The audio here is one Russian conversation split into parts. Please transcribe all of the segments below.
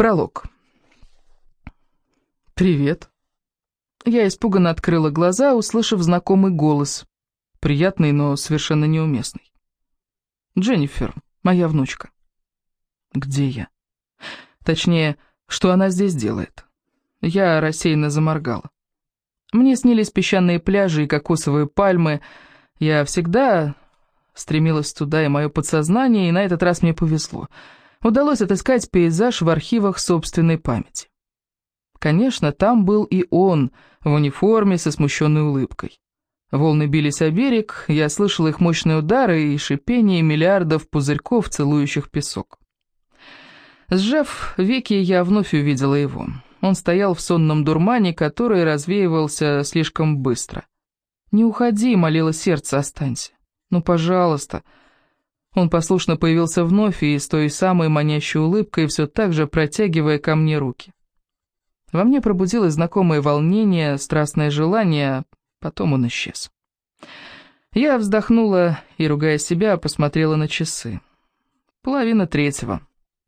Пролог. «Привет». Я испуганно открыла глаза, услышав знакомый голос. Приятный, но совершенно неуместный. «Дженнифер, моя внучка». «Где я?» Точнее, что она здесь делает. Я рассеянно заморгала. Мне снились песчаные пляжи и кокосовые пальмы. Я всегда стремилась туда, и мое подсознание, и на этот раз мне повезло. Удалось отыскать пейзаж в архивах собственной памяти. Конечно, там был и он, в униформе со смущенной улыбкой. Волны бились о берег, я слышал их мощные удары и шипение миллиардов пузырьков, целующих песок. Сжав веки, я вновь увидела его. Он стоял в сонном дурмане, который развеивался слишком быстро. «Не уходи», — молило сердце, — «останься». «Ну, пожалуйста». Он послушно появился вновь и с той самой манящей улыбкой, все так же протягивая ко мне руки. Во мне пробудилось знакомое волнение, страстное желание, потом он исчез. Я вздохнула и, ругая себя, посмотрела на часы. Половина третьего.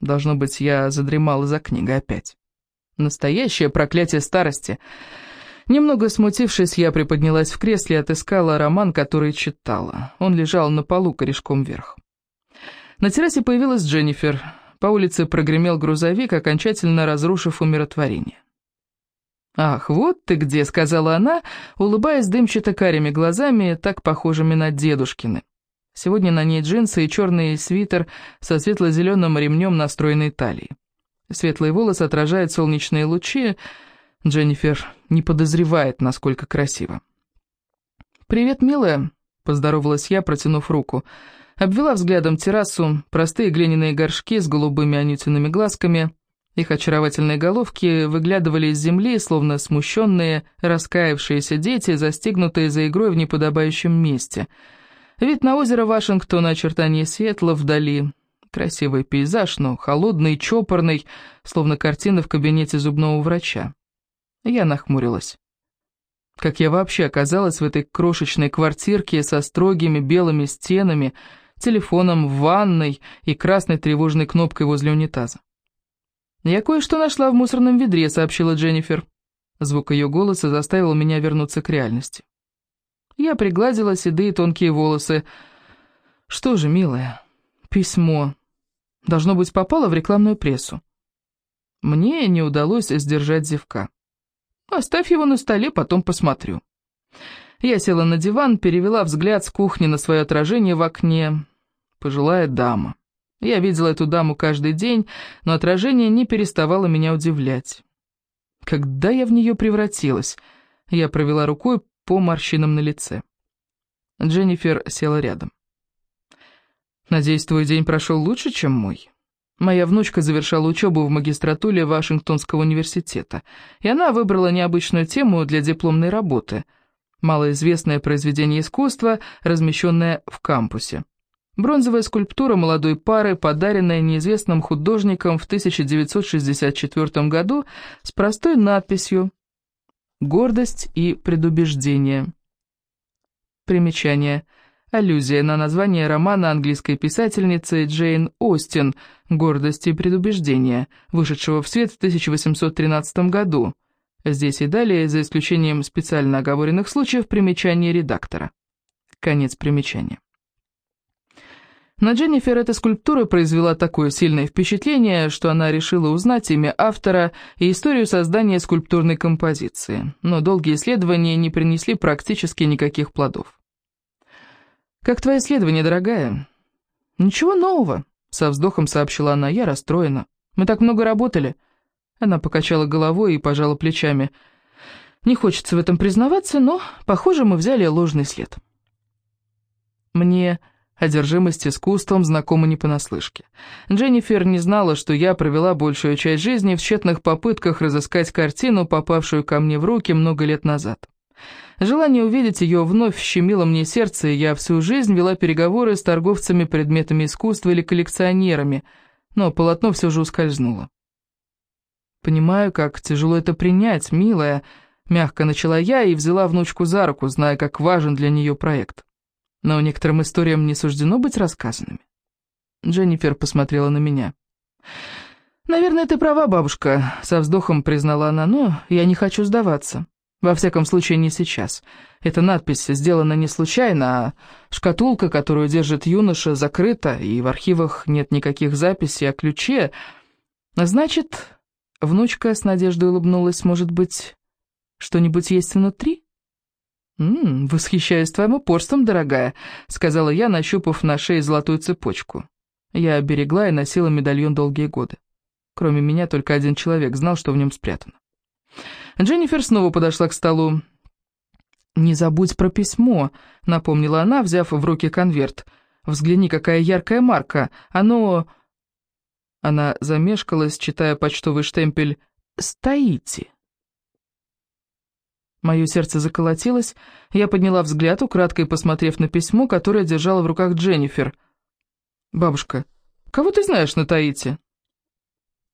Должно быть, я задремала за книгой опять. Настоящее проклятие старости. Немного смутившись, я приподнялась в кресле и отыскала роман, который читала. Он лежал на полу корешком вверх. На террасе появилась Дженнифер. По улице прогремел грузовик, окончательно разрушив умиротворение. «Ах, вот ты где!» — сказала она, улыбаясь дымчато-карими глазами, так похожими на дедушкины. Сегодня на ней джинсы и черный свитер со светло-зеленым ремнем на стройной талии. Светлые волосы отражают солнечные лучи. Дженнифер не подозревает, насколько красиво. «Привет, милая», — поздоровалась я, протянув руку. Обвела взглядом террасу, простые глиняные горшки с голубыми анютиными глазками. Их очаровательные головки выглядывали из земли, словно смущенные, раскаявшиеся дети, застигнутые за игрой в неподобающем месте — Вид на озеро Вашингтона, очертания Сиэтла вдали. Красивый пейзаж, но холодный, чопорный, словно картина в кабинете зубного врача. Я нахмурилась. Как я вообще оказалась в этой крошечной квартирке со строгими белыми стенами, телефоном в ванной и красной тревожной кнопкой возле унитаза? «Я кое-что нашла в мусорном ведре», — сообщила Дженнифер. Звук ее голоса заставил меня вернуться к реальности. Я пригладила седые тонкие волосы. Что же, милая, письмо. Должно быть, попало в рекламную прессу. Мне не удалось сдержать зевка. Оставь его на столе, потом посмотрю. Я села на диван, перевела взгляд с кухни на свое отражение в окне. Пожилая дама. Я видела эту даму каждый день, но отражение не переставало меня удивлять. Когда я в нее превратилась? Я провела рукой по морщинам на лице. Дженнифер села рядом. «Надеюсь, твой день прошел лучше, чем мой?» Моя внучка завершала учебу в магистратуре Вашингтонского университета, и она выбрала необычную тему для дипломной работы – малоизвестное произведение искусства, размещенное в кампусе. Бронзовая скульптура молодой пары, подаренная неизвестным художником в 1964 году с простой надписью Гордость и предубеждение. Примечание. Аллюзия на название романа английской писательницы Джейн Остин «Гордость и предубеждение», вышедшего в свет в 1813 году. Здесь и далее, за исключением специально оговоренных случаев, примечание редактора. Конец примечания. На Дженнифер эта скульптура произвела такое сильное впечатление, что она решила узнать имя автора и историю создания скульптурной композиции, но долгие исследования не принесли практически никаких плодов. «Как твои исследования, дорогая?» «Ничего нового», — со вздохом сообщила она, — «я расстроена. Мы так много работали». Она покачала головой и пожала плечами. «Не хочется в этом признаваться, но, похоже, мы взяли ложный след». Мне Одержимость искусством знакома не понаслышке. Дженнифер не знала, что я провела большую часть жизни в тщетных попытках разыскать картину, попавшую ко мне в руки много лет назад. Желание увидеть ее вновь щемило мне сердце, и я всю жизнь вела переговоры с торговцами предметами искусства или коллекционерами, но полотно все же ускользнуло. «Понимаю, как тяжело это принять, милая», — мягко начала я и взяла внучку за руку, зная, как важен для нее проект но некоторым историям не суждено быть рассказанными. Дженнифер посмотрела на меня. «Наверное, ты права, бабушка», — со вздохом признала она, — «но я не хочу сдаваться. Во всяком случае, не сейчас. Эта надпись сделана не случайно, а шкатулка, которую держит юноша, закрыта, и в архивах нет никаких записей о ключе. Значит, внучка с надеждой улыбнулась, может быть, что-нибудь есть внутри?» «М -м, «Восхищаюсь твоим упорством, дорогая», — сказала я, нащупав на шее золотую цепочку. Я берегла и носила медальон долгие годы. Кроме меня только один человек знал, что в нем спрятано. Дженнифер снова подошла к столу. «Не забудь про письмо», — напомнила она, взяв в руки конверт. «Взгляни, какая яркая марка. Оно...» Она замешкалась, читая почтовый штемпель «Стоите». Мое сердце заколотилось, я подняла взгляд, украдкой посмотрев на письмо, которое держала в руках Дженнифер. «Бабушка, кого ты знаешь на Таити?»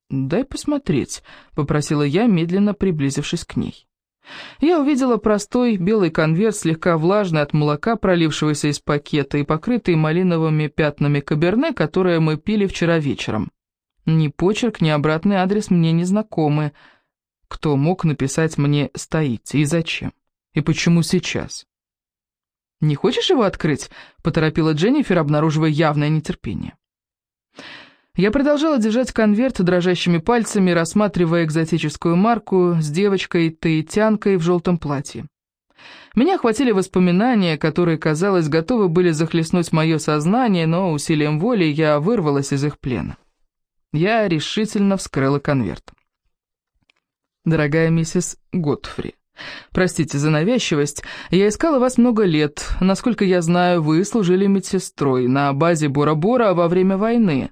«Дай посмотреть», — попросила я, медленно приблизившись к ней. Я увидела простой белый конверт, слегка влажный от молока, пролившегося из пакета, и покрытый малиновыми пятнами каберне, которое мы пили вчера вечером. Ни почерк, ни обратный адрес мне не знакомы. Кто мог написать мне «стоите» и зачем? И почему сейчас? «Не хочешь его открыть?» — поторопила Дженнифер, обнаруживая явное нетерпение. Я продолжала держать конверт дрожащими пальцами, рассматривая экзотическую марку с девочкой-таитянкой в желтом платье. Меня охватили воспоминания, которые, казалось, готовы были захлестнуть мое сознание, но усилием воли я вырвалась из их плена. Я решительно вскрыла конверт. «Дорогая миссис Готфри, простите за навязчивость, я искала вас много лет. Насколько я знаю, вы служили медсестрой на базе Бора-Бора во время войны».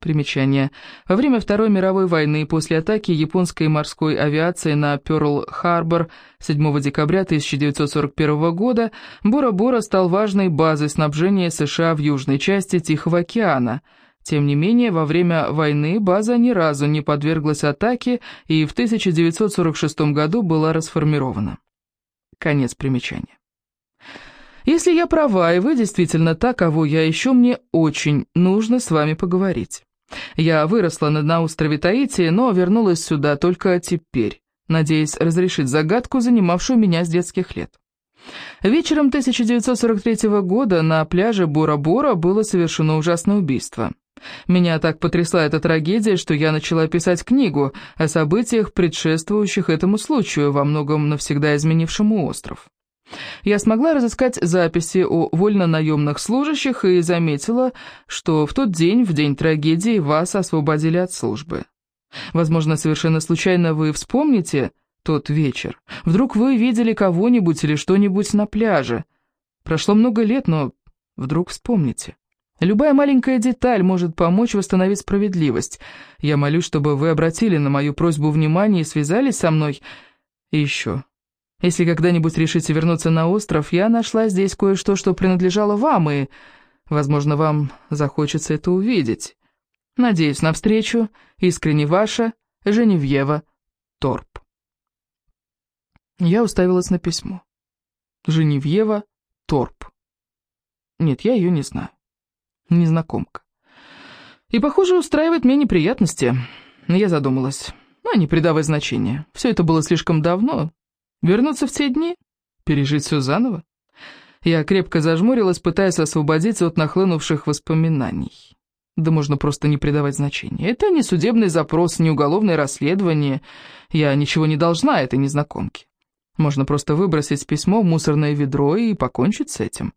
Примечание. Во время Второй мировой войны после атаки японской морской авиации на Пёрл-Харбор 7 декабря 1941 года Бора-Бора стал важной базой снабжения США в южной части Тихого океана. Тем не менее, во время войны база ни разу не подверглась атаке и в 1946 году была расформирована. Конец примечания. Если я права, и вы действительно та, кого я ищу, мне очень нужно с вами поговорить. Я выросла на острове Таити, но вернулась сюда только теперь, надеясь разрешить загадку, занимавшую меня с детских лет. Вечером 1943 года на пляже Бора-Бора было совершено ужасное убийство. Меня так потрясла эта трагедия, что я начала писать книгу о событиях, предшествующих этому случаю, во многом навсегда изменившему остров. Я смогла разыскать записи о вольно-наемных служащих и заметила, что в тот день, в день трагедии, вас освободили от службы. Возможно, совершенно случайно вы вспомните тот вечер. Вдруг вы видели кого-нибудь или что-нибудь на пляже. Прошло много лет, но вдруг вспомните. Любая маленькая деталь может помочь восстановить справедливость. Я молюсь, чтобы вы обратили на мою просьбу внимание и связались со мной. И еще. Если когда-нибудь решите вернуться на остров, я нашла здесь кое-что, что принадлежало вам, и, возможно, вам захочется это увидеть. Надеюсь на встречу. Искренне ваша Женевьева Торп. Я уставилась на письмо. Женевьева Торп. Нет, я ее не знаю. Незнакомка. И, похоже, устраивает мне неприятности. Я задумалась. Но не придавая значения. Все это было слишком давно, Вернуться в те дни? Пережить все заново? Я крепко зажмурилась, пытаясь освободиться от нахлынувших воспоминаний. Да можно просто не придавать значения. Это не судебный запрос, не уголовное расследование. Я ничего не должна этой незнакомке. Можно просто выбросить письмо в мусорное ведро и покончить с этим.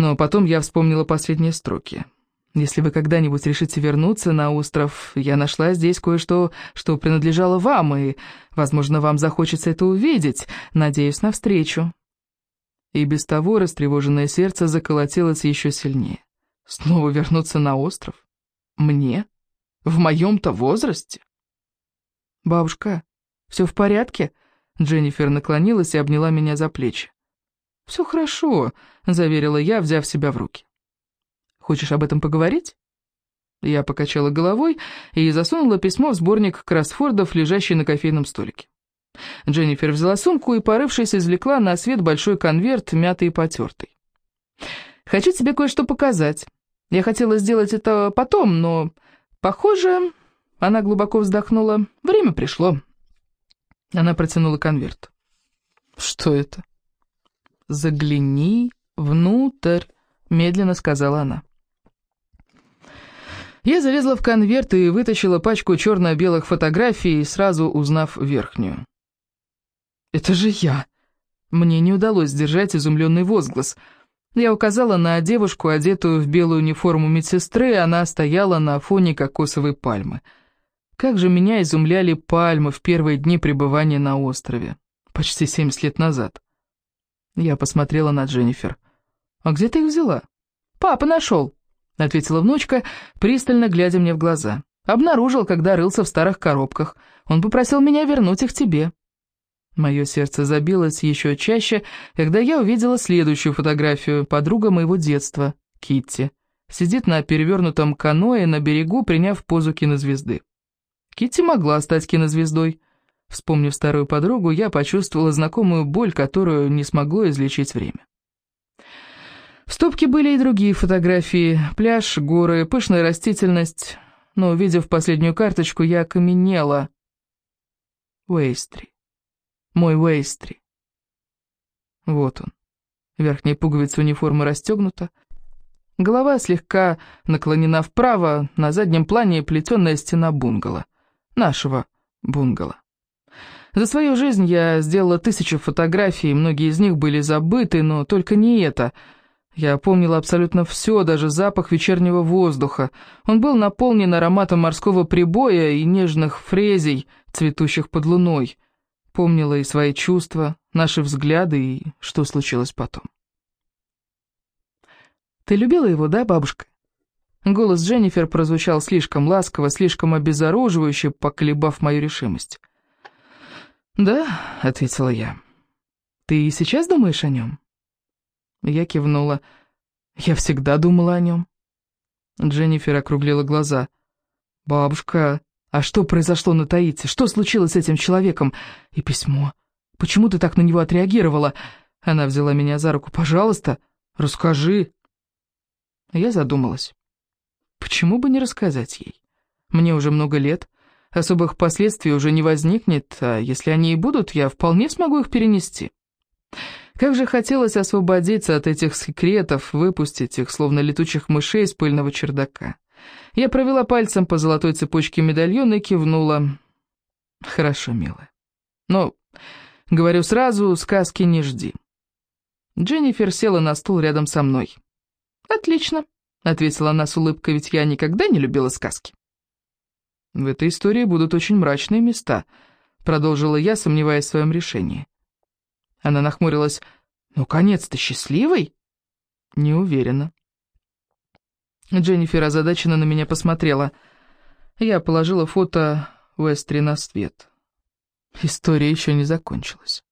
Но потом я вспомнила последние строки. Если вы когда-нибудь решите вернуться на остров, я нашла здесь кое-что, что принадлежало вам, и, возможно, вам захочется это увидеть. Надеюсь на встречу». И без того растревоженное сердце заколотилось еще сильнее. Снова вернуться на остров? Мне? В моем-то возрасте? «Бабушка, все в порядке?» Дженнифер наклонилась и обняла меня за плечи. «Все хорошо», — заверила я, взяв себя в руки. Хочешь об этом поговорить?» Я покачала головой и засунула письмо в сборник кроссфордов, лежащий на кофейном столике. Дженнифер взяла сумку и, порывшись, извлекла на свет большой конверт, мятый и потертый. «Хочу тебе кое-что показать. Я хотела сделать это потом, но, похоже, Она глубоко вздохнула. Время пришло. Она протянула конверт. Что это? Загляни внутрь, медленно сказала она. Я залезла в конверт и вытащила пачку черно-белых фотографий, сразу узнав верхнюю. «Это же я!» Мне не удалось сдержать изумленный возглас. Я указала на девушку, одетую в белую униформу медсестры, она стояла на фоне кокосовой пальмы. Как же меня изумляли пальмы в первые дни пребывания на острове, почти 70 лет назад. Я посмотрела на Дженнифер. «А где ты их взяла?» «Папа нашел», — ответила внучка, пристально глядя мне в глаза. «Обнаружил, когда рылся в старых коробках. Он попросил меня вернуть их тебе». Мое сердце забилось еще чаще, когда я увидела следующую фотографию, подруга моего детства, Китти. Сидит на перевернутом каное на берегу, приняв позу кинозвезды. Китти могла стать кинозвездой. Вспомнив старую подругу, я почувствовала знакомую боль, которую не смогло излечить время. В стопке были и другие фотографии. Пляж, горы, пышная растительность. Но, увидев последнюю карточку, я окаменела. Уэйстри. Мой Уэйстри. Вот он. Верхняя пуговица униформы расстегнута. Голова слегка наклонена вправо, на заднем плане плетеная стена бунгало. Нашего бунгало. За свою жизнь я сделала тысячу фотографий, многие из них были забыты, но только не это. Я помнила абсолютно все, даже запах вечернего воздуха. Он был наполнен ароматом морского прибоя и нежных фрезий, цветущих под луной. Помнила и свои чувства, наши взгляды и что случилось потом. «Ты любила его, да, бабушка?» Голос Дженнифер прозвучал слишком ласково, слишком обезоруживающе, поколебав мою решимость. «Да», — ответила я. «Ты и сейчас думаешь о нем?» Я кивнула. «Я всегда думала о нем». Дженнифер округлила глаза. «Бабушка, а что произошло на Таите? Что случилось с этим человеком? И письмо. Почему ты так на него отреагировала? Она взяла меня за руку. Пожалуйста, расскажи. Я задумалась. Почему бы не рассказать ей? Мне уже много лет. Особых последствий уже не возникнет, а если они и будут, я вполне смогу их перенести. Как же хотелось освободиться от этих секретов, выпустить их, словно летучих мышей с пыльного чердака. Я провела пальцем по золотой цепочке медальона и кивнула. «Хорошо, милая. Но, говорю сразу, сказки не жди». Дженнифер села на стул рядом со мной. «Отлично», — ответила она с улыбкой, ведь я никогда не любила сказки. «В этой истории будут очень мрачные места», — продолжила я, сомневаясь в своем решении. Она нахмурилась. «Ну, конец-то счастливый?» «Не уверена». Дженнифер озадаченно на меня посмотрела. Я положила фото Уэстри на свет. История еще не закончилась.